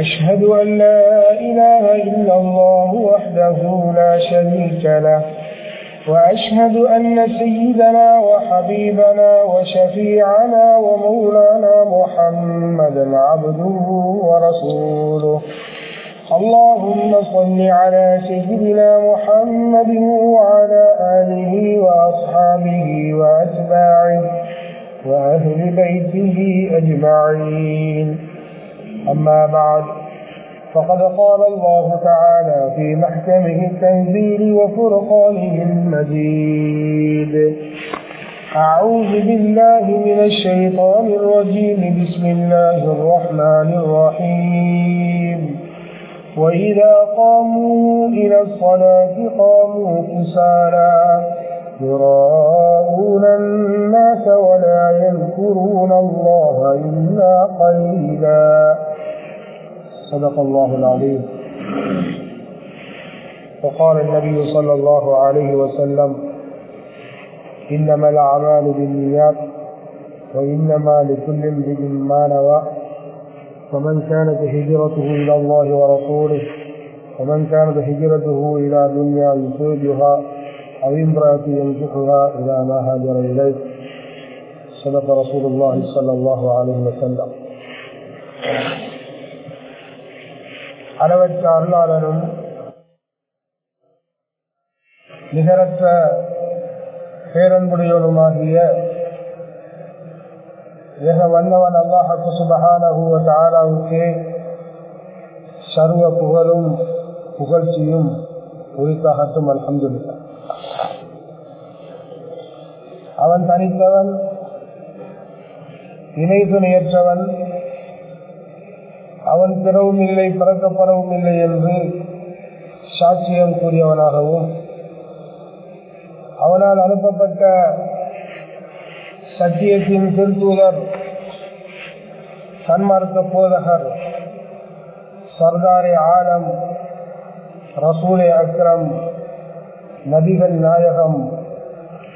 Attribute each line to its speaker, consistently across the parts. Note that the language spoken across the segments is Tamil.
Speaker 1: أشهد أن لا إله إلا الله وحده لا شريك له وأشهد أن سيدنا وحبيبنا وشفيعنا ومولانا محمدا عبده ورسوله. اللهم صل على سيدنا محمد وعلى آله وأصحابه وأتباعه وأهل بيته أجمعين. أما بعد فقد قال الله تعالى في محكمه التنزيل وفرقانه المجيد أعوذ بالله من الشيطان الرجيم بسم الله الرحمن الرحيم. وإذا قاموا إلى الصلاة قاموا كسالى يراءون الناس ولا يذكرون الله إلا قليلا. صدق الله العظيم. وقال النبي صلى الله عليه وسلم إنما الأعمال بالنيات وإنما لكل امرئ ما نوى فمن كانت هجرته إلى الله ورسوله ومن كانت هجرته إلى دنيا يصيبها أو امرأة ينكحها إلى ما هاجر إليه. صدق رسول الله صلى الله عليه وسلم. அளவற்ற அருளாளரும் நிகரற்ற பேரன்புடையோருமாகிய ஏக வந்தவன் அல்லாஹக்கு சுபஹானஹுவ தாராவுக்கே சர்வ புகழும் புகழ்ச்சியும் உரித்தாகட்டும் அல்ஹம்துல்லா அவன் தனித்தவன் இணை துணையற்றவன் அவன் பிறவும் இல்லை பிறக்கப்படவும் இல்லை என்று சாட்சியம் கூறியவனாகவும் அவனால் அனுப்பப்பட்ட சத்தியத்தின் திருத்தூதர் சன்மார்க்க போதகர் சர்தாரே ஆலம் ரசூலே அக்ரம் நபிகள் நாயகம்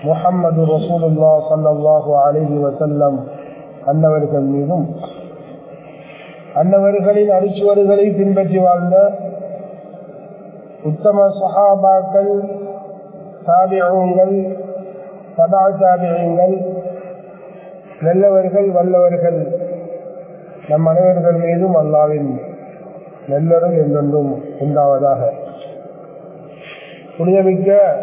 Speaker 1: முகம்மது ரசூலுல்லா சல்லாஹூ அலிஹி வசல்லம் அன்னவர்கள் மீதும் அன்னவர்களின் அரிச்சுவர்களை பின்பற்றி வாழ்ந்த உத்தம சஹாபாக்கள் தாபியங்கள் சதா நல்லவர்கள் வல்லவர்கள் நம் அனைவர்கள் மீதும் அல்லாவின் நல்லரும் என்றென்றும் உண்டாவதாக. புனிதமிக்க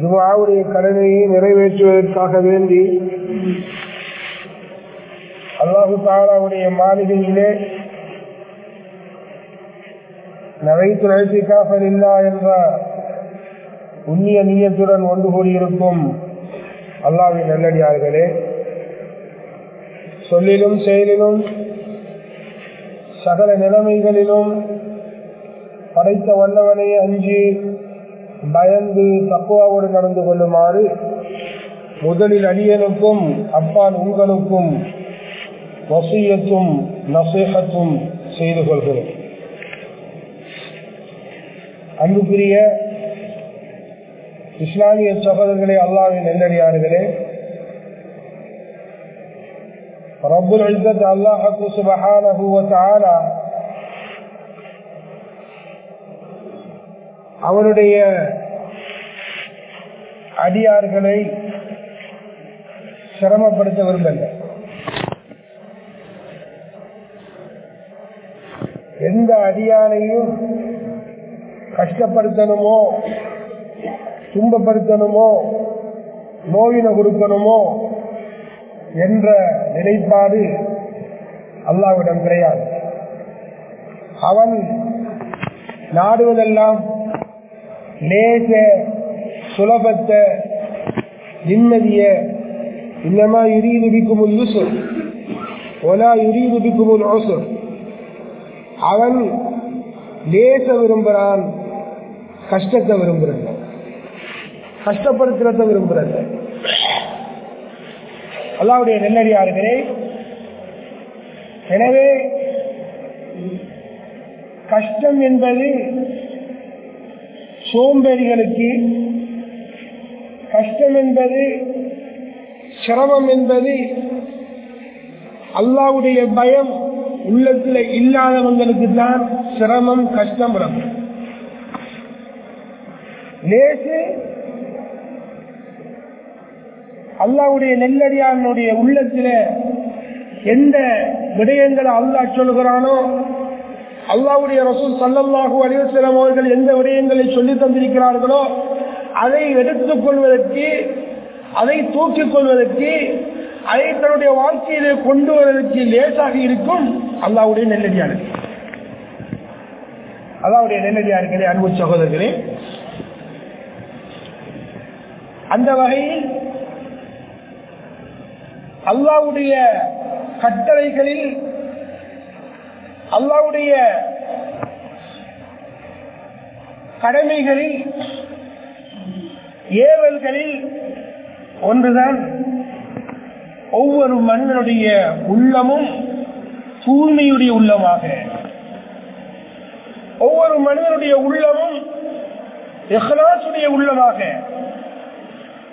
Speaker 1: ஜுமாவுடைய கடனையை நிறைவேற்றுவதற்காக வேண்டி அல்லாஹு தாலாவுடைய மாளிகையிலே நகைத்து நழைத்திக்காஃபல் இல்லா என்ற உண்ணிய நீயத்துடன் ஒன்று கூடியிருக்கும் அல்லாவின் நல்லடியார்களே சொல்லிலும் செயலிலும் சகல நிலைமைகளிலும் படைத்த வல்லவனை அஞ்சு பயந்து தக்குவாவோடு நடந்து கொள்ளுமாறு முதலில் அடியனுக்கும் அப்பால் உங்களுக்கும் வசியத்தும் நசேகத்தும் செய்து கொள்கிறோம். அன்புக்குரிய இஸ்லாமிய சகோதரர்களே அல்லாவின் நெல்லடியார்களே ரபுல் இஸ்ஸத் அல்லாஹு சுபஹானஹு வ தஆலா அவருடைய அடியார்களை சிரமப்படுத்த விரும்பல எந்த அடியானையும் கஷ்டப்படுத்தணுமோ துன்பப்படுத்தணுமோ நோயினை கொடுக்கணுமோ என்ற நிலைப்பாடு அல்லாவிடம் கிடையாது. அவன் நாடுவதெல்லாம் லேச சுலபத்த நிம்மதிய இன்னமா யுரீது பிக்கும் யுசுர் ஒலா யுரீது பிக்கும் அவன் லேச விரும்புறான் கஷ்டத்தை விரும்புறது கஷ்டப்படுத்துறத விரும்புறது அல்லாவுடைய நெல்லடியார்களே எனவே கஷ்டம் என்பது சோம்பேறிகளுக்கு கஷ்டம் என்பது சிரமம் என்பது அல்லாவுடைய பயம் உள்ளத்தில் இல்லாதவங்களுக்கு தான் சிரமம் கஷ்டம் வரும். லேசு அல்லாவுடைய நெல்லடியானுடைய உள்ளத்துல எந்த விடயங்களை அல்லாஹ் சொல்லுகிறானோ அல்லாவுடைய ரசூல் சல்லல்லாஹு அலிவசலம் அவர்கள் எந்த விடயங்களை சொல்லி தந்திருக்கிறார்களோ அதை எடுத்துக் கொள்வதற்கு அதை தூக்கிக் கொள்வதற்கு அதை தன்னுடைய வாழ்க்கையிலே கொண்டு வருவதற்கு லேசாக இருக்கும். அல்லாவுடைய நெல்லடியானது அல்லாவுடைய நெல்லடியார்களே அன்பு சகோதரர்களே அந்த வகையில் அல்லாவுடைய கட்டளைகளில் அல்லாவுடைய கடமைகளில் ஏவல்களில் ஒன்றுதான். ஒவ்வொரு மனிதனுடைய உள்ளமும் தூய்மையுடைய உள்ளமாக. ஒவ்வொரு மனிதனுடைய உள்ளமும் எஹ்லாசுடைய உள்ளமாக.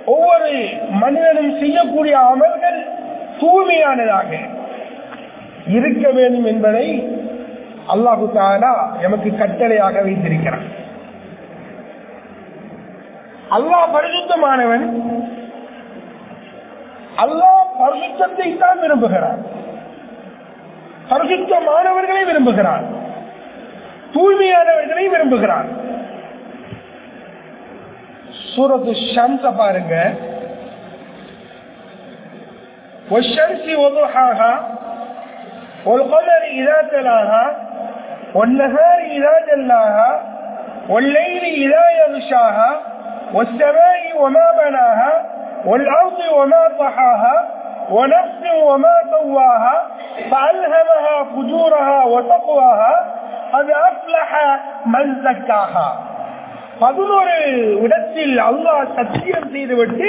Speaker 1: ஒவ்வொரு மனிதனும் செய்யக்கூடிய அமல்கள் தூய்மையானதாக இருக்க வேண்டும் என்பதை அல்லாஹு தாலா எமக்கு கட்டளையாக வைத்திருக்கிறான். அல்லாஹ் பரிசுத்தமானவன். அல்லாஹ் பரிசுத்தத்தை தான் விரும்புகிறான். பரிசுத்தமானவர்களை விரும்புகிறான் தூய்மையானவர்களை விரும்புகிறான் சூரத்து ஷம்ச பாருங்க والشمس وضحاها والقمر إذا تلاها والنهار إذا جلاها والليل إذا يغشاها والسماء وما بناها والأرض وما طحاها ونفس وما سواها فألهمها فجورها وتقواها قد أفلح من زكاها பதினோரு இடத்தில் அல்லாஹ் சத்தியம் செய்துவிட்டு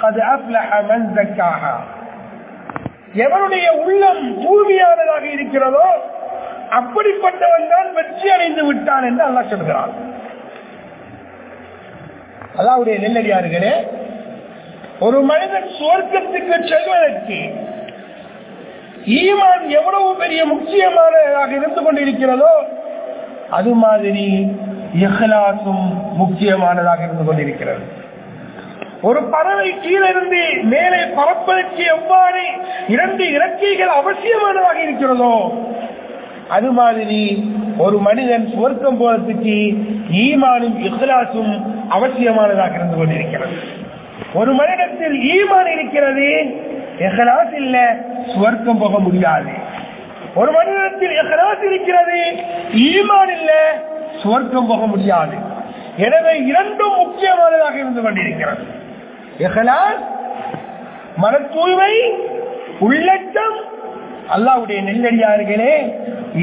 Speaker 1: அது அப்லஹமன்காக எவனுடைய உள்ளம் தூய்மையானதாக இருக்கிறதோ அப்படிப்பட்டவன் தான் வெற்றி அடைந்து விட்டான் என்று அல்லாஹ் சொல்கிறான் அல்லாவுடைய நெல்லடியார்களே ஒரு மனிதன் சுவர்க்கத்துக்கு செல்வதற்கு ஈமான் எவ்வளவு பெரிய முக்கியமானதாக இருந்து கொண்டிருக்கிறதோ அது மாதிரி எஹ்லாசும் முக்கியமானதாக இருந்து கொண்டிருக்கிறது. ஒரு பறவை கீழிருந்து மேலே பறப்பதற்கு எவ்வாறு இரண்டு இறக்கைகள் அவசியமானதாக இருக்கிறதோ அது மாதிரி ஒரு மனிதன் சுவர்க்கம் போறதுக்கு ஈமானும் இஹ்லாசும் அவசியமானதாக இருந்து கொண்டிருக்கிறது. ஒரு மனிதத்தில் ஈமான் இருக்கிறது எஹராஸ் இல்ல சுவர்க்கம் போக முடியாது. ஒரு மனிதத்தில் எஹராஸ் இருக்கிறது ஈமான் இல்ல சுவர்க்கம் போக முடியாது. எனவே இரண்டும் முக்கியமானதாக இருந்து கொண்டிருக்கிறது. எஹலாஸ் மன தூய்மை உள்ளட்டம் அல்லாவுடைய நெல்லடியார்களே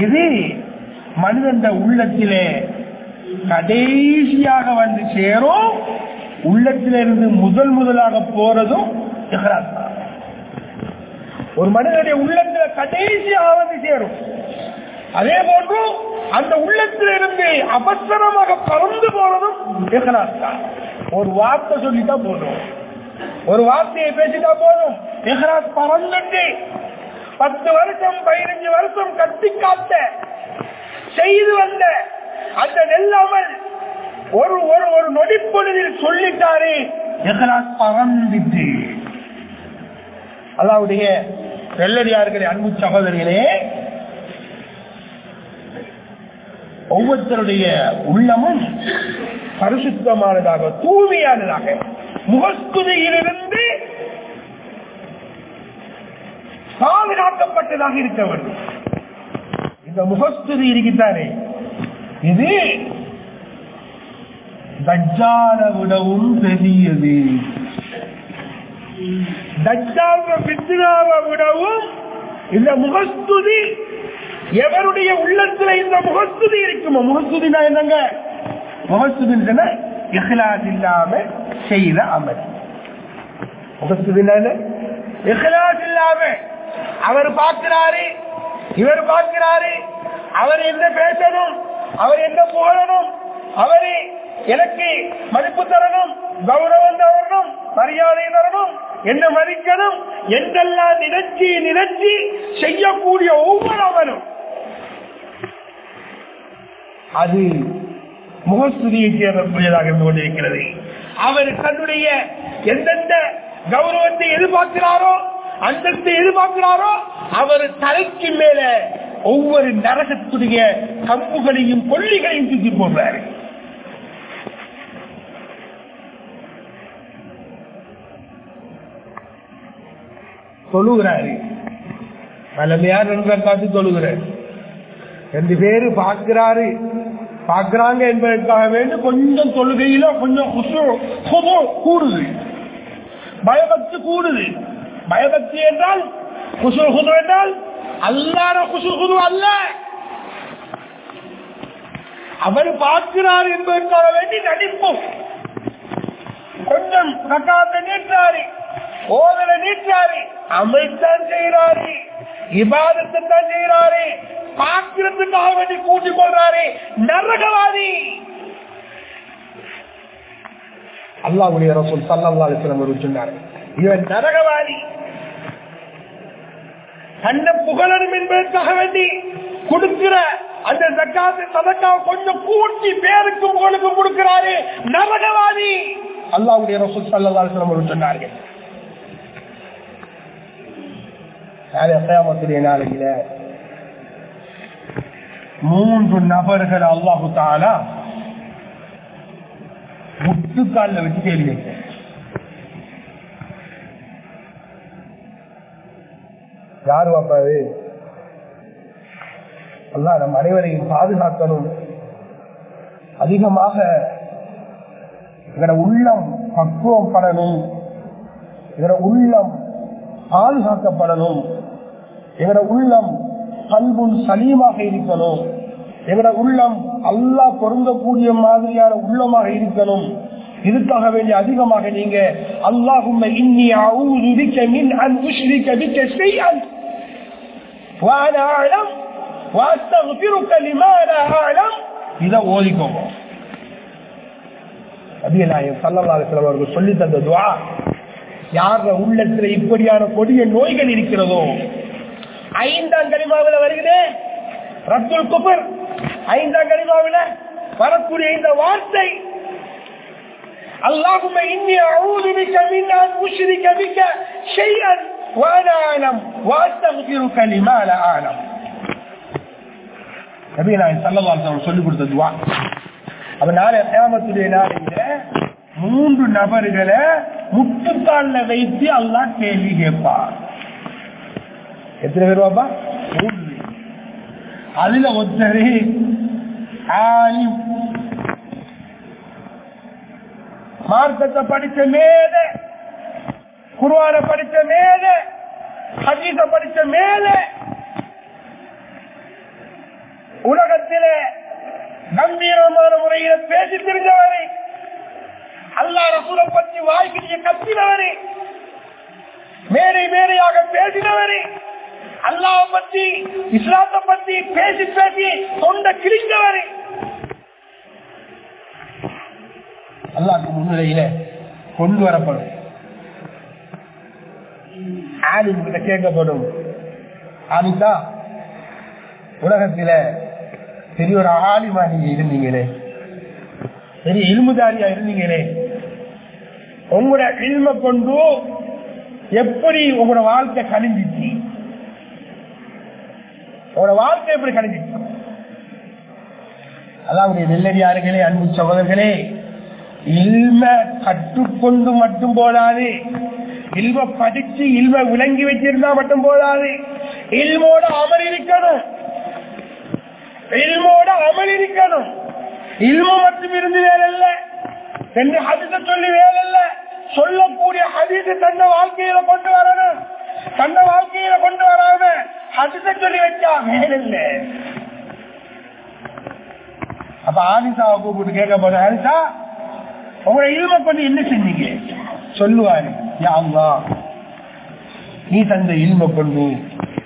Speaker 1: இது மனிதன் உள்ளத்திலே கடைசியாக வந்து சேரும். உள்ளத்திலிருந்து முதல் முதலாக போறதும் இஹ்லாஸ் ஒரு மனிதனுடைய உள்ளத்துல கடைசி வந்து சேரும். அதே போன்று அந்த உள்ளத்திலிருந்து அவசரமாக பறந்து போறதும் இஹ்லாஸ் தான். ஒரு வார்த்தை சொல்லிட்டா போதும். ஒரு வார்த்தையை பேசிட்டா போதும். இஹ்லாஸ் பறந்துட்டு பத்து வருஷம் பதினஞ்சு வருஷம் கட்டி காத்த செய்து வந்த அந்த நெல்லாமல் ஒரு ஒரு ஒரு நொடிப்பொழுதில் சொல்லிட்டாரு இஹ்லாஸ் பறந்துட்டு அல்லாவுடைய வெள்ளடியார்களே அன்பு சகோதரிகளே ஒவ்வொருத்தருடைய உள்ளமும் பரிசுத்தமானதாக தூய்மையானதாக முகஸ்துதியிலிருந்து பாதுகாக்கப்பட்டதாக இருக்க வேண்டும். இந்த முகஸ்துதி இருக்கிறாரே இது தஜ்ஜால விடவும் பெரியது. விடவும் இந்த முகஸ்துதி எவருடைய உள்ளத்துல இந்த முகஸ்துதி இருக்குமோ? முகஸ்துதினா என்னங்க? முகஸ்துதின்னு இஹ்லாஸ் இல்லாம செய்த அமல். முகஸ்துதினா இஹ்லாஸ் இல்லாம. அவர் பார்க்கிறாரு இவர் பார்க்கிறாரு அவர் என்ன பேசணும் அவர் என்ன புகழணும் அவரே எனக்கு மதிப்பு தரணும் கௌரவம் தரணும் மரியாதை தரணும் என்ன மதிக்கணும் என்றெல்லாம் நினைச்சி நினைச்சி செய்யக்கூடிய ஒவ்வொரு அவனும். அது முகஸ்துதியை சேர்ந்தக்கூடியதாக இருந்து கொண்டிருக்கிறது. அவர் தன்னுடைய எந்தெந்த கௌரவத்தை எதிர்பார்க்கிறாரோ அந்தத்தை எதிர்பார்க்கிறாரோ அவர் தலைக்கு மேல ஒவ்வொரு நரகத்துடைய கம்புகளையும் கொள்ளிகளையும் தூக்கி போடுறாரு. தொழுகிறாரு. வல்லமையார் நண்பரை காத்து தொழுகிறார். ரெண்டு பேரு பார்க்கிறாரு. பார்க்கிறாங்க என்பதற்காக வேண்டி கொஞ்சம் தொழுகையில கொஞ்சம் கூடுது. பயபக்தி கூடுது. பயபக்தி என்றால் குசு குது என்றால் அல்லாத குசு குது அல்ல. அவர் பார்க்கிறார் என்பதற்காக வேண்டி நடிப்போம். கொஞ்சம் கக்காத்த நீட்டாரு. ஓதல நீட்டாரு அமைத்தான் செய்யறாரு இபாதத்தை செய்யறாரு பார்க்கிறதுக்காக வேண்டி கூட்டிக் கொள்றாரு நரகவாதி. அல்லாஹ்வுடைய ரசூல் ஸல்லல்லாஹு அலைஹி வஸல்லம் அவர்கள் சொன்னார் இவன் நரகவாதி. தன்னை புகழணும் என்பதற்காக வேண்டி கொடுக்கிற அந்த ஜக்காத்து சதக்கா கொஞ்சம் கூட்டி பேருக்கு புகழுக்கு கொடுக்கிறாரு நரகவாதி. அல்லாஹ்வுடைய ரசூல் ஸல்லல்லாஹு அலைஹி சொன்னார்கள் நாளை கியாமத்துடைய நாளையில மூன்று நபர்கள் அல்லாஹு தாலா முட்டுக்கால வச்சு கேள்வி கேட்க யாரு பாப்பாது அல்லாஹ் நம் அனைவரையும் பாதுகாக்கணும். அதிகமாக எங்களோட உள்ளம் பக்குவப்படணும். எங்களோட உள்ளம் பாதுகாக்கப்படணும். எங்களோட உள்ளம் கல்பும் சலீமாக இருக்கணும் எங்களோட உள்ளம் அல்லாஹ் பொருந்தக்கூடிய மாதிரியான உள்ளமாக இருக்கணும் இதுக்காக வேண்டிய அதிகமாக நீங்க அல்லாஹும்ம இன்னி அஊது பிக்க மின் அன் உஷ்ரிக பிக்க ஷைஅன் وأنا أعلم وأستغفرك لما لا أعلم இதை ஓதிக்கோங்க நபிகளாயம் சல்லல்லாஹு அலைஹி வஸல்லம் அவர்கள் சொல்லி தந்த துஆ யார உள்ளத்துல இப்படியான கொடிய நோய்கள் இருக்கிறதோ ஐந்தாம் கலிமாவில் வருகிறது ரத்துல் குபர் ஐந்தாம் கலிமாவில் வரக்கூடிய இந்த வார்த்தை اللهم إني أعوذ بك من أن أشرك بك شيئا وأنا أعلم وأستغفرك لما لا أعلم நபி நான் சல்லல்லாஹு சொல்லிக் கொடுத்த துவா அப்ப நாளை கியாமத்துடைய நாளையில மூன்று நபர்களை முட்டுக்கால்ல வைத்து அல்லாஹ் கேள்வி கேட்பார் எத்தனை பேர் பாப்பா மூன்று அதுல ஒருத்தர் ஆலிம். மார்க்கத்தை படிச்ச மேல குருவான படிச்ச மேல ஹஜீச படிச்ச மேல உலகத்திலே கம்பீரமான முறையில் பேசி தெரிஞ்சவரை அல்லா குலம் பற்றி வாய்க்கிறிய கத்தினவரை மேடை மேடையாக பேசினவரை அல்லாவை பத்தி இஸ்லாத்தை பத்தி பேசி பேசி தொண்ட கிழிந்தவரே. அல்லாக்கு முன்னிலையில கொண்டு வரப்படும். ஆலிம் கேட்கப்படும். ஆலிதா உலகத்தில பெரிய ஒரு ஆலிமா நீங்க இருந்தீங்களே. பெரிய இருமுதாரியா இருந்தீங்களே. உங்களோட இல்ம கொண்டு எப்படி உங்களோட வாழ்க்கை கணிஞ்சிச்சு உங்களோட வாழ்க்கை எப்படி கணிஞ்சிச்சு? அதாவது நெல்லடியார்களே அன்பு சகோதரர்களே இல்ம கற்றுக்கொண்டு மட்டும் போதாது. இல்ம படிச்சு இல்ம விளங்கி வச்சிருந்தா மட்டும் போதாது. இல்மோட அமல் இருக்கணும். இல்மோட அமல் இருக்கணும். இல்ம மட்டும் இருந்து வேலைல்ல என்று ஹதிச சொல்லி வேலைல்ல சொல்லக்கூடிய ஹதீஸ் தன்னை வாழ்க்கையில கொண்டு வரணும். தன்னை வாழ்க்கையில கொண்டு வராம அதுதான் சொல்லி வச்சா மேல இல்ல அப்ப ஆலிசாவை கூப்பிட்டு கேட்க போற ஆலிசா உங்களை இல்ம பண்ணி என்ன செஞ்சீங்க? சொல்லுவாரு யா நீ தந்த இல்ம கொண்டு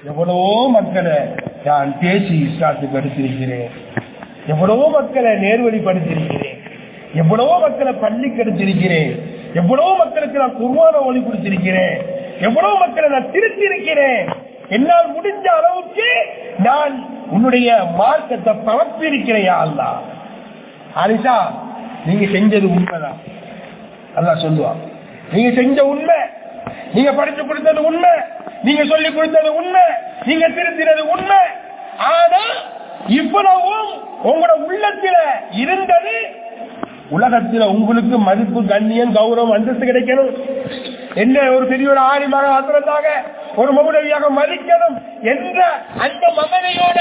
Speaker 1: எவ்வளவோ மக்களை நான் பேசி இஸ்லாத்துக்கு எடுத்திருக்கிறேன் எவ்வளவோ மக்களை நேர்வழிப்படுத்திருக்கிறேன் எவ்வளவோ மக்களை பள்ளிக்கு கெடுத்திருக்கிறேன். எவ்வளவோ மக்களுக்கு நான் குருவான ஒளி கொடுத்திருக்கிறேன். எவ்வளவு மக்களை நான் திருத்தி இருக்கிறேன் என்னால் முடிஞ்ச அளவுக்கு நான் உன்னுடைய மார்க்கத்தை பரப்பியிருக்கிறேயா இருக்கிறேன் அல்லா ஆலிசா நீங்க செஞ்சது உண்மைதான். அல்லா சொல்லுவான் நீங்க செஞ்ச உண்மை நீங்க படிச்சு கொடுத்தது உண்மை நீங்க சொல்லி கொடுத்தது உண்மை நீங்க திருத்தினது உண்மை. ஆனா இவ்வளவும் உங்களோட உள்ளத்துல இருந்தது உலகத்துல உங்களுக்கு மதிப்பு கண்ணியம் கௌரவம் அந்தஸ்து கிடைக்கணும். என்ன ஒரு பெரிய ஒரு ஆணிமாக ஆசிரந்தாக ஒரு மகுடவியாக மதிக்கணும் என்ற அந்த மகனையோட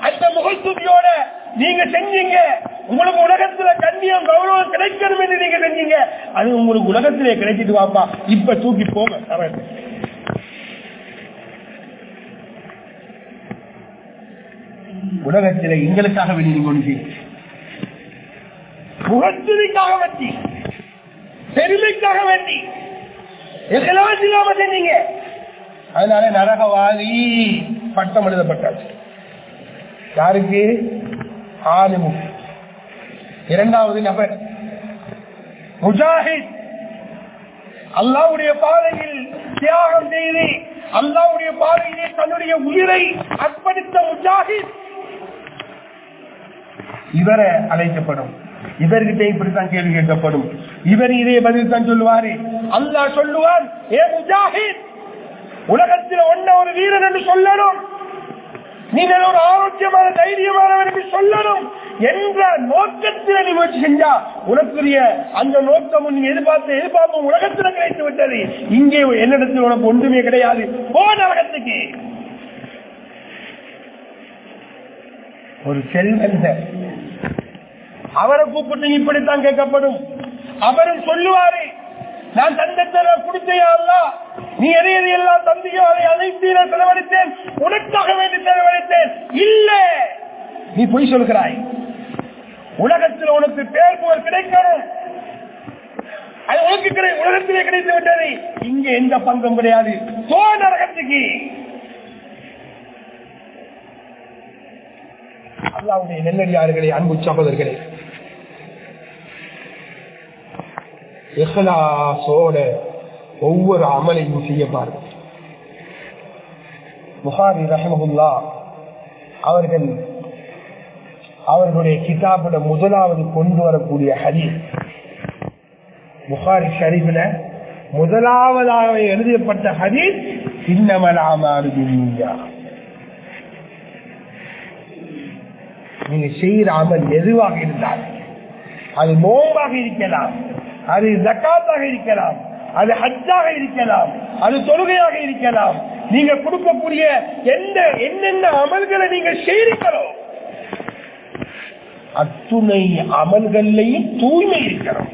Speaker 1: அந்த முகத்துதியோட நீங்க செஞ்சீங்க. உங்களுக்கு உலகத்துல கண்ணியம் கௌரவம் கிடைக்கணும் என்று நீங்க செஞ்சீங்க. அது உங்களுக்கு உலகத்திலே கிடைச்சிட்டு வாப்பா. இப்ப தூக்கி போங்க தரேன். உலகத்திலே எங்களுக்காக வெளியே கொண்டு முகத்துதிக்காக வேண்டி பெருமைக்காக வேண்டி எல்லாம் இல்லாம செஞ்சீங்க அதனால நரகவாதி பட்டம் எழுதப்பட்டாச்சு. யாருக்கு? ஆலிமு. இரண்டாவது நபர். முஜாஹித். அல்லாவுடைய பாதையில் தியாகம் செய்து அல்லாவுடைய பாதையிலே தன்னுடைய உயிரை அர்ப்பணித்த முஜாஹித். இவரை அழைக்கப்படும். இவர்கிட்ட இப்படித்தான் கேள்வி கேட்கப்படும். இவர் இதே பதில் தான் சொல்லுவாரு. அல்லா சொல்லுவார் ஏ முஜாஹித் உலகத்தில் ஒன்ன ஒரு வீரன் என்று சொல்லணும். நீங்கள் ஒரு ஆரோக்கியமான தைரியமானவர் என்று சொல்லணும். என்ற நோக்கத்தில் நீ முயற்சி செஞ்சா உனக்குரிய அந்த நோக்கமும் நீ எதிர்பார்த்த எதிர்பார்ப்பும் உலகத்தில் கிடைத்து விட்டது. இங்கே என்னிடத்தில் உனக்கு ஒன்றுமே கிடையாது. போன உலகத்துக்கு ஒரு செல்வந்த அவரை கூப்பிட்டு இப்படித்தான் கேட்கப்படும். அவரும் சொல்லுவாரு நான் தந்தத்தை கொடுத்தையா நீ எதை எதையெல்லாம் தந்தையோ அதை அனைத்து நான் செலவழித்தேன். உனக்காக வேண்டி செலவழித்தேன். இல்ல. நீ பொய் சொல்கிறாய். உலகத்தில் உனக்கு பேர் புகழ் கிடைக்கணும் அது உனக்கு கிடை உலகத்திலே கிடைத்து விட்டது. இங்க எந்த பங்கும் கிடையாது. சோ நரகத்துக்கு. அல்லாவுடைய நெல்லடியார்களே அன்பு சகோதரர்களே இஹலாசோட ஒவ்வொரு அமலையும் செய்ய பாருங்க புகாரி ரஹமகுல்லா அவர்கள் அவர்களுடைய கிதாபுல முதலாவது கொண்டு வரக்கூடிய ஹதீஸ். புகாரி ஷரீஃபில் முதலாவதாக எழுதப்பட்ட ஹதீஸ் சின்னமலாமாறு நீங்க செய்யற அமல் எதுவாக இருந்தால் அது நோம்பாக இருக்கலாம். அது ஜக்காத்தாக இருக்கலாம் அது ஹஜ்ஜாக இருக்கலாம் அது தொழுகையாக இருக்கலாம். நீங்க கொடுக்கக்கூடிய எந்த என்னென்ன அமல்களை நீங்க செய்கிறீங்களோ அத்துணை அமல்கள்லையும் தூய்மை இருக்கிறோம்.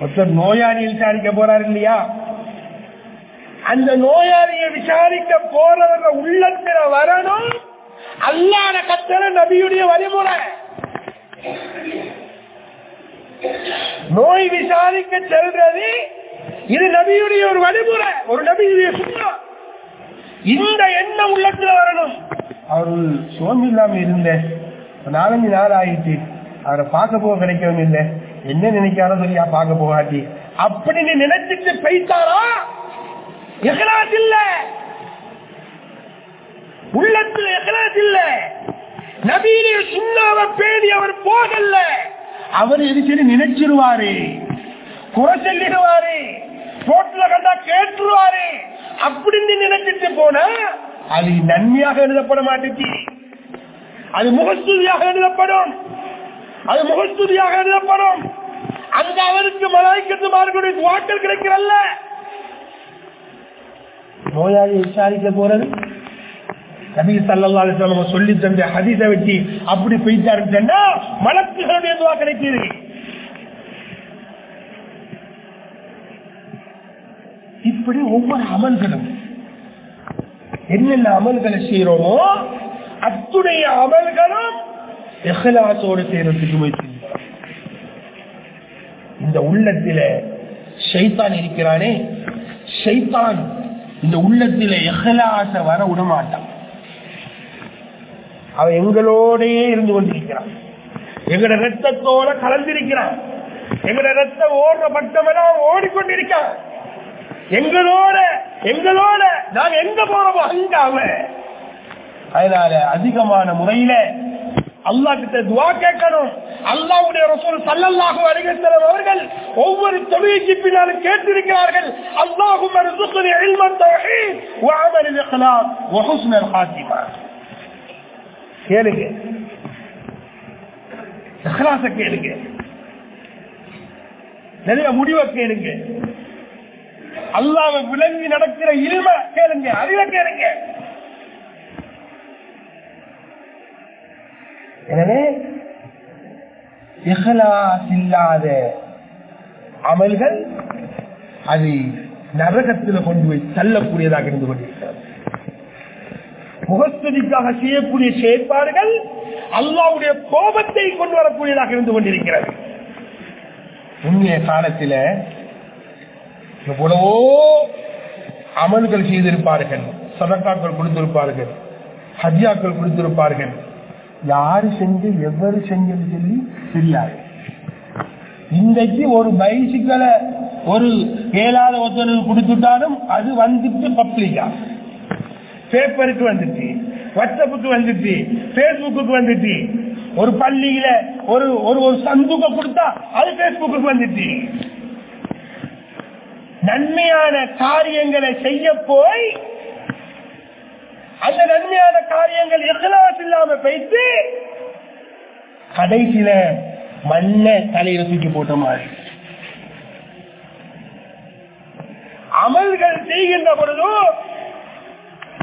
Speaker 1: ஒருத்தர் நோயாளியை விசாரிக்க போறாரு இல்லையா? அந்த நோயாளியை விசாரிக்க போறவங்க உள்ளத்துல வரணும். அல்லாத கத்தல நபியுடைய வழிமுறை. நோய் விசாரிக்க செல்றது. இது நபியுடைய ஒரு வழிமுறை ஒரு நபியுடைய சுண்ணா. இந்த எண்ணம் உள்ளத்துல வரணும். அவர்கள் சோம்பு இல்லாம இருந்த நாலஞ்சு நாள் ஆயிடுச்சு அவரை பார்க்க போக கிடைக்கவும் இல்லை. என்ன நினைக்காரோ சரியா பார்க்க போகாட்டி. அப்படின்னு நினைச்சிட்டு போய்த்தாரா எகலாஸ் இல்ல. உள்ளத்துல எகலாஸ் இல்ல. நபீரிய சுண்ணாவ பேடி அவர் போகல. அவர் எரிச்சலி நினைச்சிருவாரு? குறை சொல்லிடுவாரு. ரோட்ல கண்டா கேட்டுருவாரு. அப்படின்னு நினைச்சிட்டு போனா அது நன்மையாக எழுதப்பட மாட்டுச்சு அது முகஸ்துதியாக எழுதப்படும். அது முகஸ்துதியாக எழுதப்படும். அங்க அவருக்கு மலாய்க்கத்து மார்களுடைய வாக்கள் கிடைக்கிறல்ல. நோயாளி விசாரிக்க போறது? நபி சல்லா நம்ம சொல்லி தந்த ஹதீஸ வச்சு அப்படி போயிட்டாரு மலக்குகளுடைய துவா கிடைக்குது. இப்படி ஒவ்வொரு அமல்களும் என்னென்ன அமல்களை செய்யறோமோ அத்துடைய அமல்களும் எஹலாசோடு செய்யறதுக்கு முயற்சி இந்த உள்ளத்தில ஷைத்தான் இருக்கிறானே ஷைத்தான் இந்த உள்ளத்தில எஹலாச வர விடமாட்டான். அவன் எங்களோடயே இருந்து கொண்டிருக்கிறான். எங்கட ரத்தத்தோட கலந்திருக்கிறான். எங்கட ரத்தம் ஓடுற பட்டமெல்லாம் ஓடிக்கொண்டிருக்கான் எங்களோட எங்களோட நாங்க எங்க போறோமோ அங்க அவன் அதனால அதிகமான முறையில அல்லா கிட்ட துவா கேட்கணும். அல்லாவுடைய ரசூல் சல்லல்லாஹு அலைஹி அவர்கள் ஒவ்வொரு தொழுகைக்கு பின்னாலும் கேட்டிருக்கிறார்கள். அல்லாஹும்ம கேளுங்க. இக்லாஸ கேளுங்க. நிறைய முடிவை கேளுங்க. அல்லாவை விளங்கி நடக்கிற இல்ம கேளுங்க அறிவை கேளுங்க. எனவே இஹ்லாஸ் இல்லாத அமல்கள் அது நரகத்தில் கொண்டு போய் தள்ளக்கூடியதாக இருந்து கொண்டிருக்கிறது. முகஸ்துதிக்காக செய்யக்கூடிய செயற்பாடுகள் அல்லாவுடைய கோபத்தை கொண்டு வரக்கூடியதாக இருந்து கொண்டிருக்கிறது. உண்மைய காலத்தில் எவ்வளவோ அமல்கள் செய்திருப்பார்கள் சதக்காக்கள் கொடுத்திருப்பார்கள் ஹஜ்யாக்கள் கொடுத்திருப்பார்கள். யாரு செஞ்சு எவ்வளவு செஞ்சது சொல்லி தெரியாது இன்றைக்கு ஒரு பைசிக்கலை ஒரு ஏழாத ஒருத்தனுக்கு கொடுத்துட்டாலும் அது வந்துட்டு பப்ளிக்கா? பேப்பருக்கு வந்துச்சு வாட்ஸ்அப்புக்கு வந்துச்சு பேஸ்புக்கு வந்துச்சு ஒரு பள்ளியில ஒரு ஒரு ஒரு சந்துக்க கொடுத்தா அது பேஸ்புக்கு வந்துச்சு நன்மையான காரியங்களை செய்ய போய் அந்த நன்மையான காரியங்கள் எத்தனாவது இல்லாம போயிட்டு கடைசியில மண்ண தலையில தூக்கி போட்ட மாதிரி. அமல்கள் செய்கின்ற பொழுதும்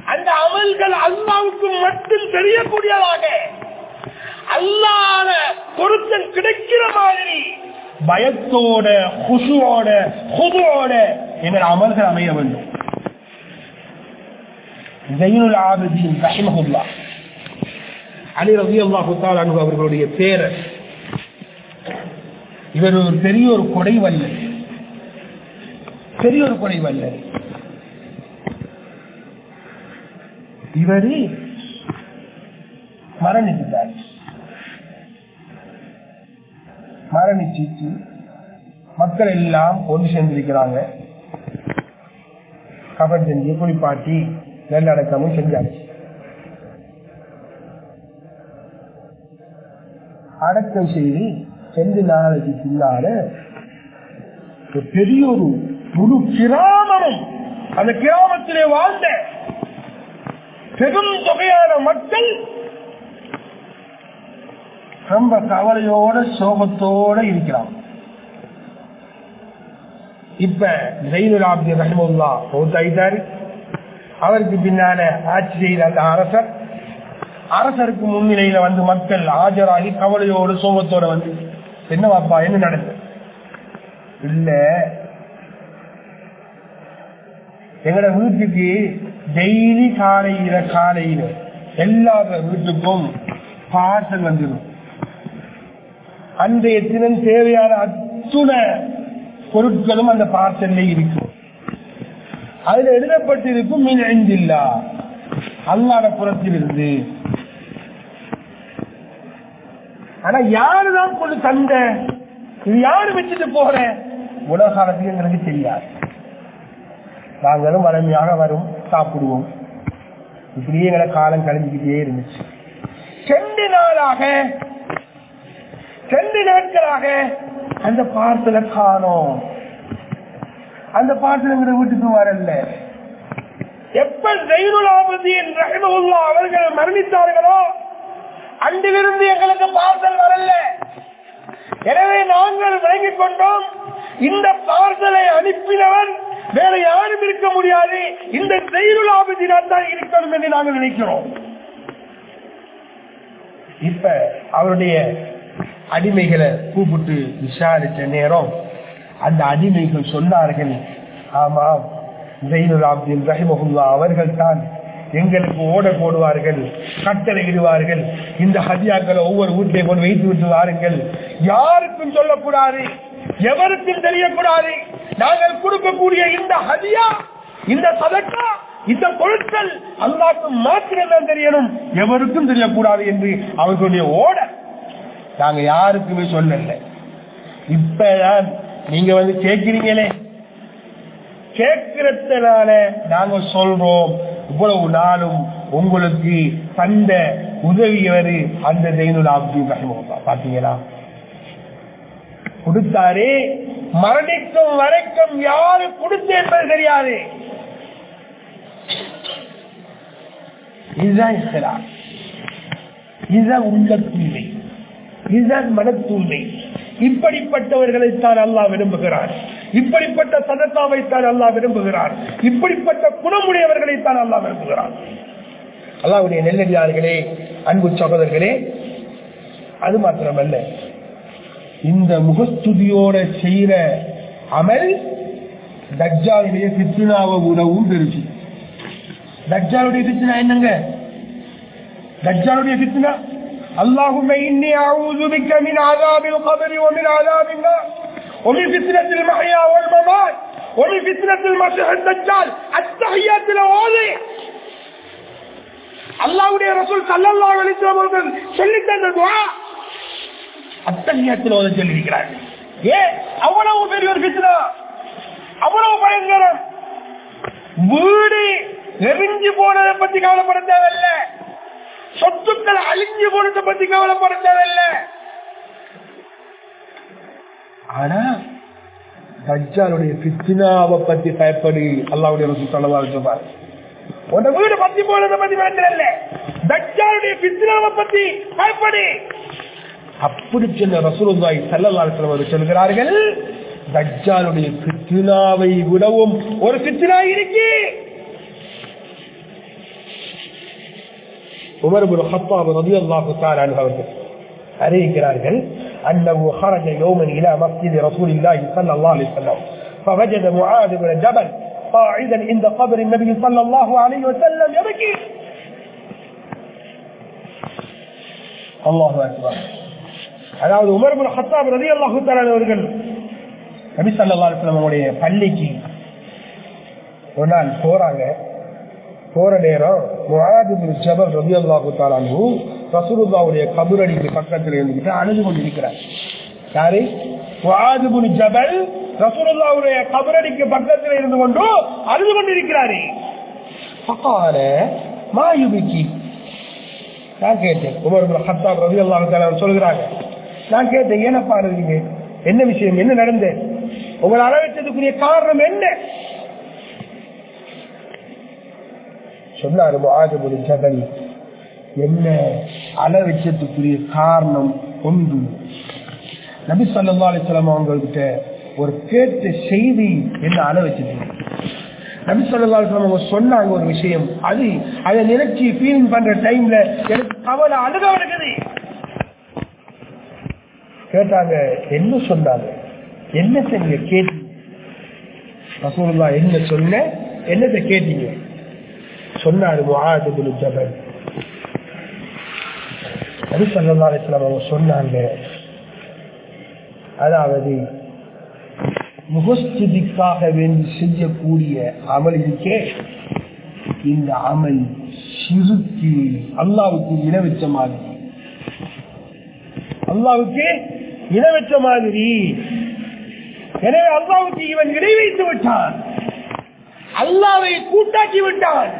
Speaker 1: அந்த அமல்கள் அல்லாவுக்கு மட்டும் தெரியக்கூடியதாக. அல்லாத பொருத்தம் கிடைக்கிற மாதிரி. பயத்தோட குசுவோட குதுவோட எங்கள் அமல்கள் அமைய வேண்டும். அலி ரவி அவர்களுடைய பேரர். இவர் ஒரு பெரிய ஒரு கொடை வல்லர் பெரிய ஒரு கொடை வல்லர் இவரே மரணித்தார் மரணிச்சிட்டு மக்கள் எல்லாம் ஒன்று சேர்ந்திருக்கிறாங்க. கபர் செஞ்சு குளிப்பாட்டி நல்லடக்கமும் செஞ்சாச்சு. அடக்கம் செய்து ரெண்டு நாளைக்கு பின்னால ஒரு பெரிய ஒரு முழு கிராமமும் அந்த கிராமத்திலே வாழ்ந்த பெரும் தொகையான மக்கள் ரொம்ப கவலையோட சோகத்தோட இருக்கிறாங்க. இப்ப ஜெயினுல் ஆப்தி ரஹமுல்லா மௌத்தாயிட்டாரு அவருக்கு பின்னால ஆட்சி செய்த அந்த அரசர். அரசருக்கு முன்னிலையில வந்து மக்கள் ஆஜராகி கவலையோடு சோகத்தோட வந்து என்ன வாப்பா என்ன நடந்தது இல்ல. எங்கட வீட்டுக்கு டெய்லி காலையில காலையில எல்லா வீட்டுக்கும் பார்சல் வந்துடும் அன்றைய தினம் தேவையான அத்துணை பொருட்களும் அந்த பார்சல்ல இருக்கும். அதுல எழுதப்பட்டிருக்கும் மீன் ஐந்தில்லா அல்லாத புறத்தில் இருந்து ஆனா யாருதான் கொண்டு தந்த? இது யாரு வச்சுட்டு போற? உலக காலத்துக்கு எங்களுக்கு தெரியாது. நாங்களும் வளமையாக வரும். சாப்பிடுவோம். இப்படியே எங்களை காலம் கழிஞ்சுக்கிட்டே இருந்துச்சு. ரெண்டு நாளாக ரெண்டு நாட்களாக அந்த பார்சல காணோம். அந்த பார்சல் எங்க வீட்டுக்கு வரல. எப்ப ஜெயினுலாபதியின் ரஹமுல்லா அவர்கள் மரணித்தார்களோ அன்றிலிருந்து எங்களுக்கு பார்சல் வரல. எனவே நாங்கள் விளங்கிக் கொண்டோம். இந்த பார்சலை அனுப்பினவன் வேற யாரும் இருக்க முடியாது. இந்த ஜெயினுலாபதினால் தான் இருக்கணும் என்று நாங்கள் நினைக்கிறோம். இப்ப அவருடைய அடிமைகளை கூப்பிட்டு விசாரிச்ச நேரம் அந்த அடிமைகள் சொன்னார்கள் ஆமாம் ஜெயினுல் ஆப்தின் ரஹிமஹுல்லா அவர்கள் தான் எங்களுக்கு ஓட போடுவார்கள் கட்டளை இடுவார்கள். இந்த ஹதியாக்களை ஒவ்வொரு வீட்டிலே கொண்டு வைத்து விட்டு வாருங்கள். யாருக்கும் சொல்லக்கூடாது. எவருக்கும் தெரியக்கூடாது. நாங்கள் கொடுக்கக்கூடிய இந்த ஹதியா இந்த சதக்கா இந்த பொருட்கள் அல்லாக்கு மாத்திரம்தான் தெரியணும். எவருக்கும் தெரியக்கூடாது என்று அவர்களுடைய ஓட. நாங்க யாருக்குமே சொல்லல. இப்பதான் நீங்க வந்து கேட்கிறீங்களே. கேட்கிறதுனால நாங்க சொல்றோம். இவ்வளவு நாளும் உங்களுக்கு தந்த உதவியவர் அந்த ஜெயினுல் ஆப்தி பாத்தீங்களா? கொடுத்தாரு. மரணிக்கும் வரைக்கும் யாரு கொடுத்து என்பது தெரியாது. இதுதான் இஸ்லாம். இதுதான் உள்ள தூய்மை. இதுதான் மன தூய்மை. இப்படிப்பட்டவர்களைத்தான் அல்லாஹ் விரும்புகிறார் இப்படிப்பட்ட சதத்தாவைத்தான் அல்லாஹ் விரும்புகிறார் இப்படிப்பட்ட குணமுடையவர்களைத்தான் அல்லாஹ் விரும்புகிறார் அல்லாவுடைய நெல்லடியார்களே அன்பு சகோதரர்களே அது மாத்திரமல்ல. இந்த முகஸ்துதியோட செய்யற அமல் தஜ்ஜாலுடைய பித்னாவை உணவும் பெருச்சு தஜ்ஜாலுடைய பித்னா என்னங்க தஜ்ஜாலுடைய பித்னா اللهم إني أعوذ بك من عذاب القبر ومن عذاب النار ومن فتنة المحيا والممات ومن فتنة المسيح الدجال التحيات الأوالي அல்லாவுடைய ரசூல் சல்லல்லாஹு அலைஹி வஸல்லம் அவர்கள் சொல்லித் தந்த துஆ அத்தகையத்தில் ஓத சொல்லியிருக்கிறார்கள் ஏ அவ்வளவு பெரிய ஒரு பித்னா அவ்வளவு பயங்கரம் வீடு நெருங்கி போனதை பத்தி கவலைப்பட தேவையில்ல. சொத்துக்கள் அழிஞ்சு போனதை பத்தி கவலைப்பட தேவையில்ல. ஆனா தஜ்ஜாலுடைய பித்னாவை பத்தி பயப்படி. அல்லாவுடைய ரசூல் சல்லல்லாஹு அலைஹி உன் வீடு பத்தி போனதை பத்தி பயப்படல தஜ்ஜாலுடைய பித்னாவை பத்தி பயப்படி. அப்படி சொன்ன ரசூலுல்லாய் சல்லல்லாஹு அலைஹி அவர்கள் சொல்கிறார்கள் தஜ்ஜாலுடைய ஃபித்னாவை விடவும் ஒரு ஃபித்னா இருக்கு உமர் இப்னு ஹத்தாப் ரலியல்லாஹு தஆலா அன்ஹு அவர்கள் அறிவிக்கிறார்கள் அன்னஹு خرج يوما إلى مسجد رسول الله صلى الله عليه وسلم فوجد معاذ بن جبل قاعدا عند قبر النبي صلى الله عليه وسلم يبكي الله اكبر அதாவது உமர் ஹத்தாப் ரதி அல்லாஹு அவர்கள் நபி சல்லா அலுவலமுடைய பள்ளிக்கு ஒரு நாள் போறாங்க. போற நேரம் முகாதிபின் ஜபல் ரவி அல்லாஹு தாலானு ரசூலுல்லாவுடைய கபுரடிக்கு பக்கத்தில் இருந்துகிட்டு அழுது கொண்டிருக்கிறார். யாரு? முகாதிபுன் ஜபல் ரசூலுல்லாவுடைய கபுரடிக்கு பக்கத்தில் இருந்து கொண்டு அழுது கொண்டிருக்கிறாரு. பக்கால மாயுபிக்கு நான் கேட்டேன். உமர் ஹத்தாப் ரவி அல்லாஹு சொல்கிறாங்க. நான் கேட்டேன் ஏனப்பா இருக்கீங்க என்ன விஷயம்? என்ன நடந்த? உங்களை அளவச்சதுக்குரிய காரணம் என்ன? சொன்னாரு ஆஜபுரி ஜபல். என்ன அளவச்சதுக்குரிய காரணம் ஒன்று. நபி சொல்லா அலிஸ்லாம் அவங்கள்கிட்ட ஒரு கேட்ட செய்தி என்ன அளவச்சது நபி சொல்லா அலிஸ்லாம் அவங்க சொன்னாங்க ஒரு விஷயம். அது அதை நினைச்சு ஃபீலிங் பண்ற டைம்ல எனக்கு கவலை அழுக வருகிறது கேட்டாங்க என்ன சொன்னாங்க? என்ன நீங்க கேட்டீங்க. ரசூலுல்லா என்ன சொன்ன? என்னத்தை கேட்டீங்க? சொன்னாரு முஆதுபுல் ஜபல். அது அவங்க சொன்னாங்க அதாவது முகஸ்துதிக்காக வேண்டி செய்யக்கூடிய அமல் இருக்கே இந்த அமல் சிறுக்கு அல்லாவுக்கு இனவச்ச மாதிரி. அல்லாவுக்கு இனவற்ற மாதிரி. எனவே அல்லாவுக்கு இவன் இணை வைத்து விட்டான். அல்லாவை கூட்டாக்கி விட்டான்.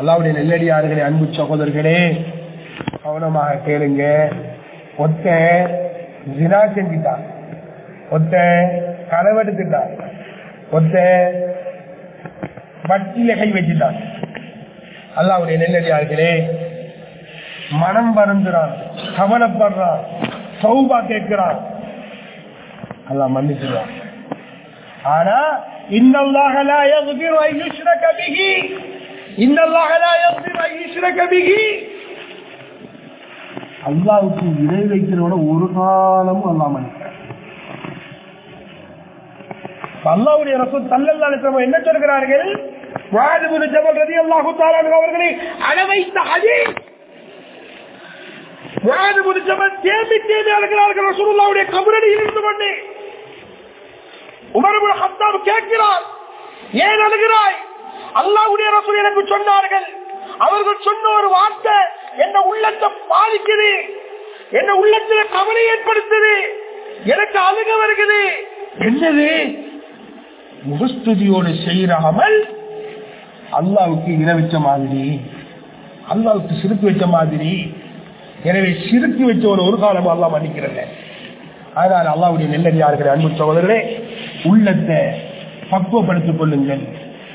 Speaker 1: அல்லாவுடைய நெல்லடியார்களே அன்பு சகோதரர்களே கவனமாக கேளுங்க. ஒத்த ஜினா செஞ்சிட்டான். ஒத்த களவெடுத்துட்டான் ஒத்த வட்டியில கை வச்சுட்டான். அல்லாவுடைய நெல்லடியார்களே மனம் பறந்துறான் கவலைப்படுறான். சௌபா கேட்கிறான் அல்ல மன்னிச்சிருவான் ஆனா இன்னல்லாஹ லா யக்ஃபிரு அன் யுஷ்ரக பிஹி. இன்னல்லாஹ லா யக்ஃபிரு அன் யுஷ்ரக பிஹி. இணை வைக்கிறோட ஒரு காலமும் அல்லாஹ் மன்னிக்கிறான் அல்லாஹ்வுடைய ரசூல் ஸல்லல்லாஹு என்ன சொல்கிறார்கள்? முஆது ஜபல் ரலியல்லாஹு தஆலா அவர்களை அளவைத்த ஹதீஸ். முஆது ஜபல் தேம்பி தேம்பி அழுகிறார்கள். ரசூலுல்லாவுடைய கபரடியில் இருந்து கொண்டு. உமர் ஹத்தாப் கேட்கிறார் ஏன் அழுகிறாய்? அல்லாஹ்வுடைய ரசூல் எனக்கு சொன்னார்கள் அவர்கள் சொன்ன ஒரு வார்த்தை என்ன உள்ளத்தை பாதிக்குது என்ன உள்ளத்தில் கவலை ஏற்படுத்துது எனக்கு அழுக வருகிறது. என்னது? முகஸ்துதியோடு செய்யறாமல் அல்லாவுக்கு இன வச்ச மாதிரி அல்லாவுக்கு சிரிப்பு வச்ச மாதிரி எனவே சிறுக்கு வச்ச ஒரு ஒரு காலம் அல்லா மன்னிக்கிறல்ல அதனால் அல்லாவுடைய நெல்லடியார்கள் அன்பு சகோதரர்களே உள்ளத்தை பக்குவப்படுத்திக் கொள்ளுங்கள்.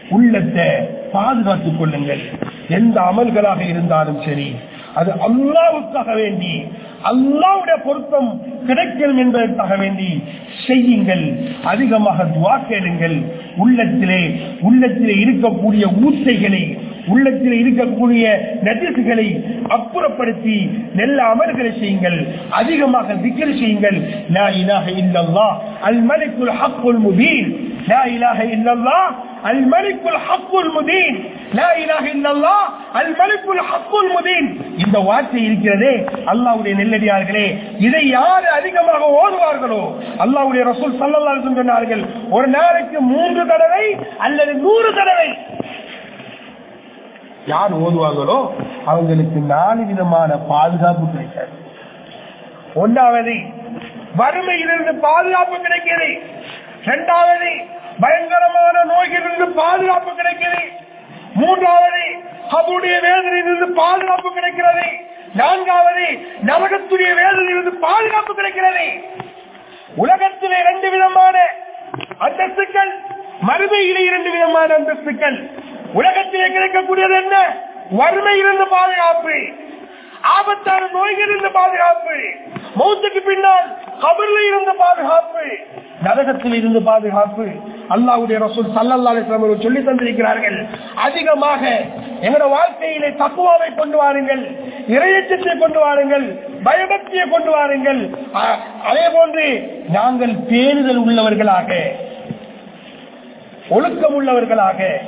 Speaker 1: உள்ளத்தை பாதுகாத்துக் கொள்ளுங்கள். எந்த அமல்களாக இருந்தாலும் சரி அது அல்லாவுக்காக வேண்டி அல்லாவுடைய பொருத்தம் கிடைக்கும் என்பதற்காக வேண்டி செய்யுங்கள். அதிகமாக துவா கேளுங்கள். உள்ளத்திலே உள்ளத்திலே இருக்கக்கூடிய ஊத்தைகளை உள்ளத்தில் இருக்கக்கூடிய நதிர்களை அப்புறப்படுத்தி நல்ல அமர்களை செய்யுங்கள். அதிகமாக விக்கிர செய்யுங்கள். லா இலாஹ இல்லல்லாஹ். அல் மலிக்குல் ஹக்குல் முபீன். லா இலாஹ இல்லல்லாஹ். அல் மலிக்குல் ஹக்குல் முபீன். லா இலாஹ இந்த வார்த்தை இருக்கிறதே அல்லாஹ்வுடைய நெல்லடியார்களே. இதை யார் அதிகமாக ஓடுவார்களோ அல்லாஹ்வுடைய ரசூல் ஸல்லல்லாஹு சொன்னார்கள் ஒரு நாளைக்கு மூன்று தடவை அல்லது நூறு தடவை யார் ஓதுவாங்களோ அவங்களுக்கு நாலு விதமான பாதுகாப்பு கிடைக்காது. ஒன்றாவது வறுமையிலிருந்து பாதுகாப்பு கிடைக்கிறது. இரண்டாவது பயங்கரமான நோய்களிலிருந்து பாதுகாப்பு கிடைக்கிறது. மூன்றாவது அவருடைய வேதனையிலிருந்து பாதுகாப்பு கிடைக்கிறது. நான்காவது நரகத்துடைய வேதனையிலிருந்து பாதுகாப்பு கிடைக்கிறது. உலகத்திலே இரண்டு விதமான அந்தஸ்துக்கள் மறுமையிலே இரண்டு விதமான அந்தஸ்துக்கள். உலகத்திலே கிடைக்கக்கூடியது என்ன? வறுமையிலிருந்து பாதுகாப்பு. ஆபத்தான நோய்களிலிருந்து பாதுகாப்பு. மௌத்துக்கு பின்னால் கபரில் இருந்து பாதுகாப்பு. நரகத்தில் இருந்து பாதுகாப்பு. அல்லாவுடைய ரசூல் சொல்லி தந்திருக்கிறார்கள். அதிகமாக எங்களோட வாழ்க்கையிலே தக்குவாவை கொண்டு வாருங்கள் இறையச்சத்தை கொண்டு வாருங்கள் பயபக்தியை கொண்டு வாருங்கள். அதே போன்று நாங்கள் பேணுதல் உள்ளவர்களாக ஒழுக்கம் உள்ளவர்களாக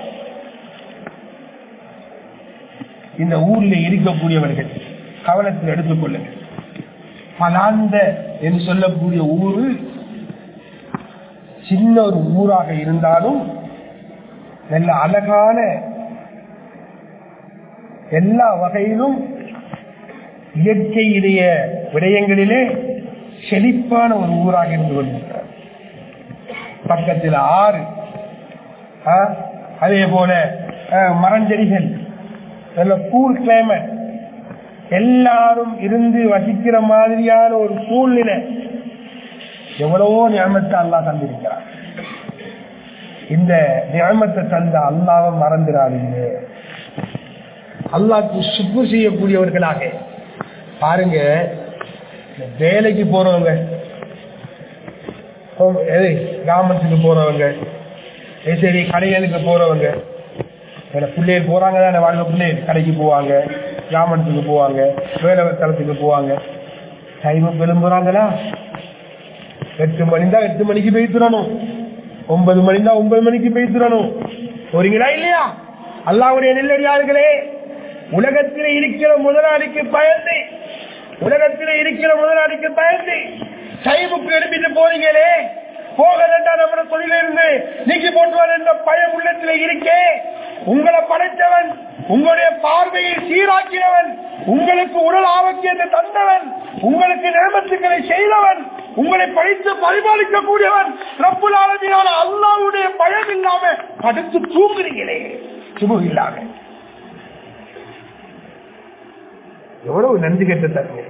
Speaker 1: இந்த ஊரில் இருக்கக்கூடியவர்கள் கவனத்தில் எடுத்துக் மலாந்த பலாந்த என்று சொல்லக்கூடிய ஊரு சின்ன ஒரு ஊராக இருந்தாலும் நல்ல அழகான எல்லா வகையிலும் இயற்கையுடைய விடயங்களிலே செழிப்பான ஒரு ஊராக இருந்து கொண்டிருக்கிறார். பக்கத்தில் ஆறு அதே போல அஹ், மரஞ்செடிகள். நல்ல கூல் கிளைமேட் எல்லாரும் இருந்து வசிக்கிற மாதிரியான ஒரு சூழ்நிலை. எவ்வளவோ நியமத்தை அல்லா தந்திருக்கிறார். இந்த நியமத்தை தந்த அல்லாவை மறந்துடாதீங்க அல்லாக்கு சுப்பு செய்யக்கூடியவர்களாக. பாருங்க இந்த வேலைக்கு போறவங்க கிராமத்துக்கு போறவங்க சரி கடைகளுக்கு போறவங்க வேற பிள்ளைகள் போறாங்க தானே வாழ்க்கை பிள்ளைகள். கடைக்கு போவாங்க கிராமத்துக்கு போவாங்க வேலை தளத்துக்கு போவாங்க. டைம் விளம்புறாங்களா? எட்டு மணி தான் எட்டு மணிக்கு பேசுறணும். ஒன்பது மணி தான் ஒன்பது மணிக்கு பேசுறணும். போறீங்களா இல்லையா? அல்லாவுடைய நெல்லடியார்களே உலகத்தில் இருக்கிற முதலாளிக்கு பயந்து உலகத்தில் இருக்கிற முதலாளிக்கு பயந்து டைமுக்கு எழுப்பிட்டு போறீங்களே? போகலண்டா நம்ம தொழிலிருந்து நீக்கி போட்டுவார் என்ற பயம் உள்ளத்தில் இருக்கே. உங்களை படைத்தவன் உங்களுடைய பார்வையை சீராக்கியவன் உங்களுக்கு உடல் ஆரோக்கியத்தை தந்தவன் உங்களுக்கு நியமத்துக்களை செய்தவன் உங்களை படித்து பரிபாலிக்கக்கூடியவன் ரப்புல் ஆலமியான அல்லாவுடைய பயம் இல்லாம படுத்து தூங்குறீங்களே சுபு இல்லாம. எவ்வளவு நன்றி கெட்ட தன்மை.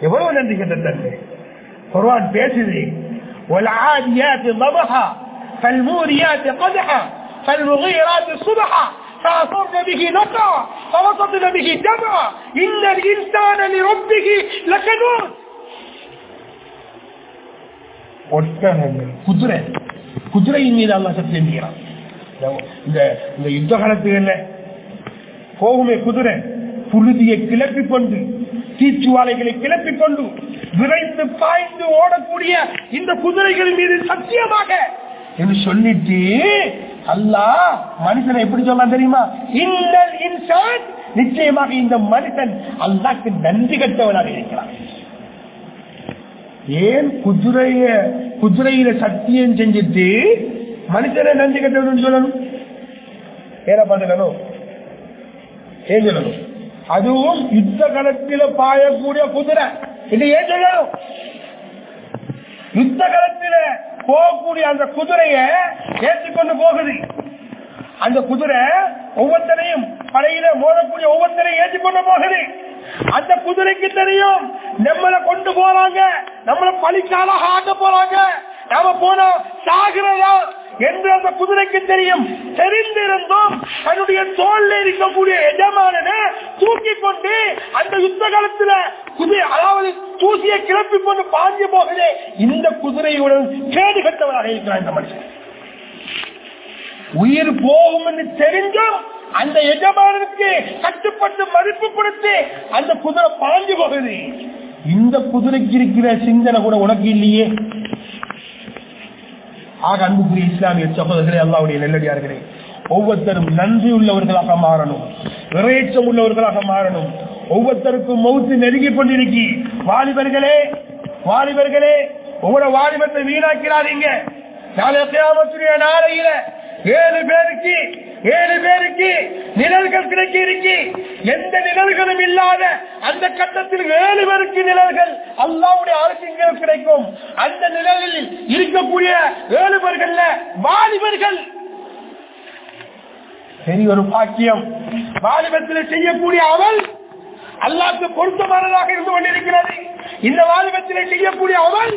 Speaker 1: எவ்வளவு நன்றி கெட்ட தன்மை. குர்வான் பேசுது ஒலாதியாத்து மபஹா கல்மூரியாத்து மதஹா فالمغيرات صبحا فأثرن به نقعا فوسطن به جمعا إن الإنسان لربه لكنود ஒட்டகங்கள் குதிரை குதிரையின் மீது அல்லா சத்தியம் செய்கிறான் இந்த இந்த யுத்த காலத்துகள்ல போகுமே குதிரை புழுதியை கிளப்பிக் கொண்டு தீச்சுவாலைகளை கிளப்பிக் கொண்டு விரைந்து பாய்ந்து ஓடக்கூடிய இந்த குதிரைகள் மீது சத்தியமாக என்று சொல்லிட்டு அல்லாஹ் மனுஷனை எப்படி சொல்லலாம் தெரியுமா? இன்னல் இன்சான் நிச்சயமாக இந்த மனுஷன் அல்லாக்கு நன்றி கட்டவனாக இருக்கிறான். ஏன் குதிரைய குதிரையில சத்தியம் செஞ்சுட்டு மனுஷனை நன்றி கட்டவன் சொல்லணும்? ஏன பண்ணணும் ஏன் சொல்லணும்? அதுவும் யுத்த களத்தில பாயக்கூடிய குதிரை. இது ஏன் சொல்லணும்? யுத்த களத்தில போகக்கூடிய அந்த குதிரைய ஏற்றிக்கொண்டு போகுது. அந்த குதிரை ஒவ்வொருத்தரையும் படையில மோதக்கூடிய ஒவ்வொருத்தரையும் ஏற்றிக்கொண்டு போகுது. அந்த குதிரைக்கு தெரியும் நம்மளை கொண்டு போறாங்க நம்மளை பழிக்காலாக ஆக்க போறாங்க. நாம போனா சாகிறதா என்று அந்த குதிரைக்கு தெரியும். தெரிந்திருந்தும் தன்னுடைய தோல்ல இருக்கக்கூடிய எஜமானனை தூக்கி கொண்டு அந்த யுத்த காலத்துல குதிரை அதாவது தூசியை கிளப்பி கொண்டு பாஞ்சு போகுதே இந்த குதிரையுடன் கேடு கட்டவராக இருக்கிறான் இந்த மனுஷன். உயிர் போகும் என்று தெரிஞ்சும் அந்த எஜமானனுக்கு கட்டுப்பட்டு மதிப்பு கொடுத்து அந்த குதிரை பாஞ்சு போகுது. இந்த குதிரைக்கு இருக்கிற சிந்தனை கூட உனக்கு இல்லையே. ஆக அன்புக்குரிய இஸ்லாமிய சகோதரர்களே அல்லாவுடைய நெல்லடியார்களே ஒவ்வொருத்தரும் நன்றி உள்ளவர்களாக மாறணும் விரைச்சம் உள்ளவர்களாக மாறணும். ஒவ்வொருத்தருக்கும் மௌத்து நெருங்கி கொண்டிருக்கி. வாலிபர்களே வாலிபர்களே ஒவ்வொரு வாலிபத்தை வீணாக்கிறாதீங்க. நாளை நாளையில ஏழு பேருக்கு ஏழு பேருக்கு நிழல்கள் கிடைக்க இருக்கு. எந்த நிழல்களும் இல்லாத அந்த கட்டத்தில் ஏழு பேருக்கு நிழல்கள் அல்லாவுடைய அரசுகள் கிடைக்கும். அந்த நிழலில் இருக்கக்கூடிய ஏழு வாலிபர்கள். பெரிய ஒரு பாக்கியம். வாலிபத்தில் செய்யக்கூடிய அவள் அல்லாக்கு பொருத்தமானதாக இருந்து கொண்டிருக்கிறது. இந்த வாலிபத்தில் செய்யக்கூடிய அவள்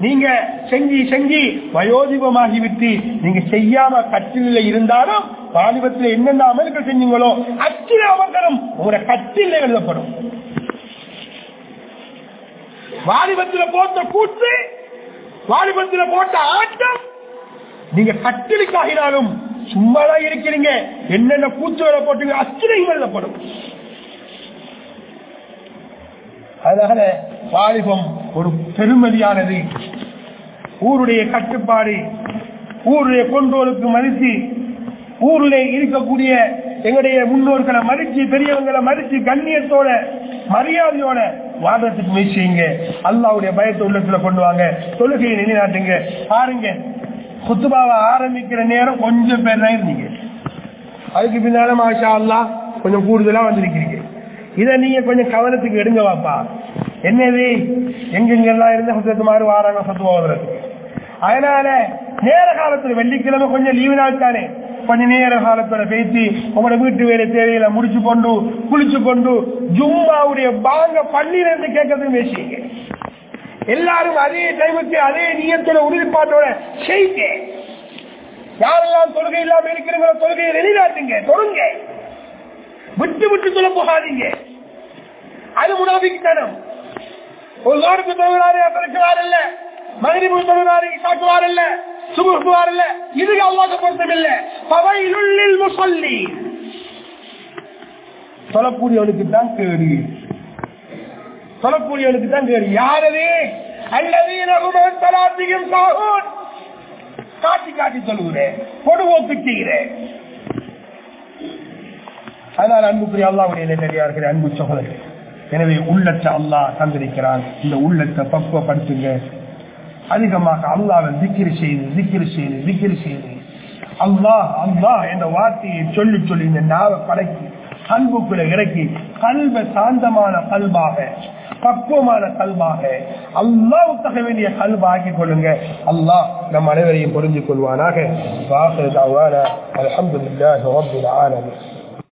Speaker 1: நீங்க செஞ்சு செஞ்சு வயோதிபமாகிவிட்டு நீங்க செய்யாம கட்டில இருந்தாலும் வாலிபத்தில் என்னென்ன அமல்கள் செஞ்சீங்களோ அச்சில அவர்களும் உங்களோட கட்டில எழுதப்படும். வாலிபத்தில் போட்ட கூட்டு வாலிபத்தில் போட்ட ஆட்டம் நீங்க கட்டிலுக்காகினாலும் சும்மாதான் இருக்கிறீங்க. என்னென்ன கூத்துகளை போட்டு அத்தனையும் எழுதப்படும். அதனால வாலிபம் ஒரு பெருமதியானது. ஊருடைய கட்டுப்பாடு ஊருடைய கொண்டோருக்கு மதித்து ஊரில் இருக்கக்கூடிய எங்களுடைய முன்னோர்களை மதிச்சு பெரியவங்களை மதிச்சு கண்ணியத்தோட மரியாதையோட வாழ்றதுக்கு முயற்சி செய்யுங்க. அல்லாவுடைய பயத்தை உள்ளத்துல கொண்டு வாங்க. தொழுகையை நிலைநாட்டுங்க. பாருங்க. குத்துபாவை ஆரம்பிக்கிற நேரம் கொஞ்சம் பேர் தான் இருந்தீங்க. அதுக்கு பின்னால மாஷா அல்லா கொஞ்சம் கூடுதலா வந்திருக்கிறீங்க. இதை நீங்க கொஞ்சம் கவனத்துக்கு எடுங்க வாப்பா என்னது? எங்கெங்கெல்லாம் இருந்து சத்து மாதிரி வாராங்க சத்து போகிறது அதனால நேர காலத்துல வெள்ளிக்கிழமை கொஞ்சம் லீவு நாள் தானே கொஞ்ச நேர காலத்துல பேசி உங்களோட வீட்டு வேலை தேவையில முடிச்சு கொண்டு குளிச்சு கொண்டு ஜும்மாவுடைய பாங்க பள்ளியிலிருந்து கேட்கறதுக்கு பேசிங்க எல்லாரும் அதே டைமுக்கு அதே நீயத்தோட உறுதிப்பாட்டோட செய்யுங்க. யாரெல்லாம் தொழுகை இல்லாம இருக்கிறவங்க தொழுகையை வெளிநாட்டுங்க தொழுங்க. விட்டு விட்டு சொல்ல போகாதீங்க. அது முனாபிக்குத்தனம். ஒரு வாருக்கு தொழுகிறாரு அசலுக்குவார் இல்ல மகிழ்வு தொழுகிறாரு இசாக்குவார் இல்ல சுபுக்குவார் இல்ல இது அல்லாத பொருத்தம் இல்ல பவையிலுள்ளில் முசல்லி. சொல்லக்கூடியவனுக்கு தான் கேடு. சொல்லக்கூடியவனுக்கு தான் கேடு. யாரது? அல்லது தலாத்தியும் சாகும் காட்டி காட்டி சொல்லுகிறேன். பொடுவோக்கு செய்கிறேன். அதனால் அன்புக்குரிய அல்லாவுடைய நெல்லடியார்கள் அன்பு சகோதரர்கள் எனவே உள்ளத்தை அல்லாஹ் தந்திருக்கிறான். இந்த உள்ளத்தை பக்குவப்படுத்துங்க. அதிகமாக அல்லாவை திக்கிரி செய்து திக்கிரி செய்து திக்கிரி செய்து. அல்லாஹ் அல்லாஹ் என்ற வார்த்தையை சொல்லி சொல்லி இந்த நாவை படக்கி அன்புக்குள்ள இறக்கி கல்வ சாந்தமான கல்வாக பக்குவமான கல்பாக தக வேண்டிய கல்வ கொள்ளுங்க. அல்லாஹ் நம் அனைவரையும் புரிஞ்சு கொள்வானாக. அலமதுல்லாஹ்